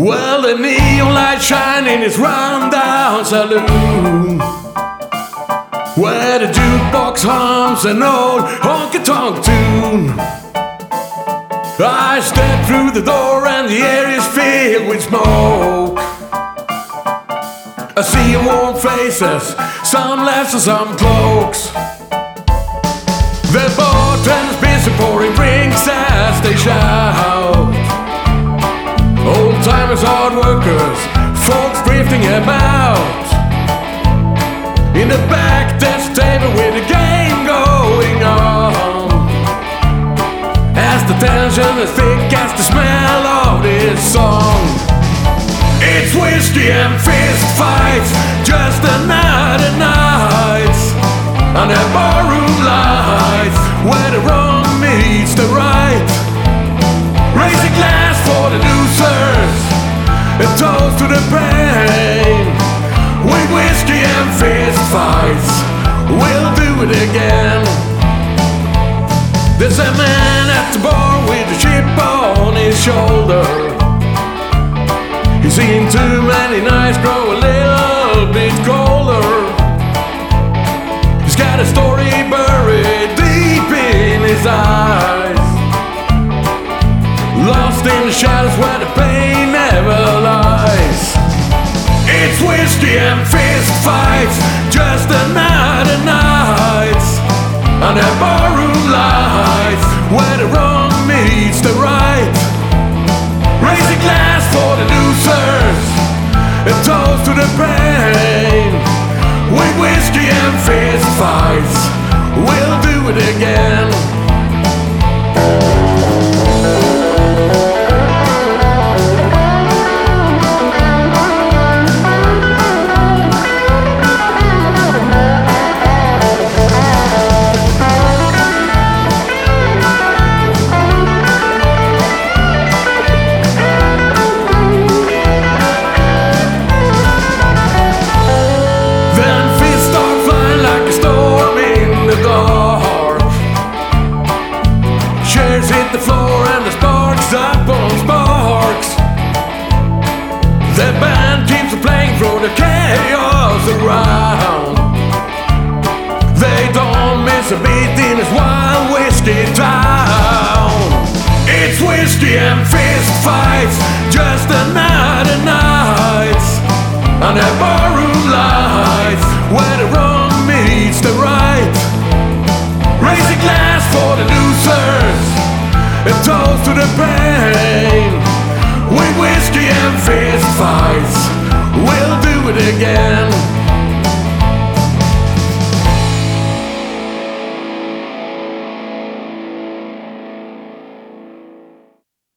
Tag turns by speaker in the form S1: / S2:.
S1: Well, the neon light shine in this rundown saloon Where the jukebox hums an old honky-tonk tune. I step through the door and the air is filled with smoke. I see warm faces, some laughs and some cloaks. The bartender's busy pouring drinks as they shout Hard workers, folks drifting about. In the back desk table with the game going on. As the tension is thick as the smell of this song. It's whiskey and fist fights, it again. There's a man at the bar with a chip on his shoulder. He's seen too many nights grow a little bit colder. He's got a story buried deep in his eyes. Lost in the shadows where the pain Lights, the floor and the sparks up on sparks. The band keeps playing through the chaos around. They don't miss a beat in this wild whiskey town. It's whiskey and fist fights, just another night. Under barroom lights, a toast to the pain. With whiskey and fist fights, we'll do it again.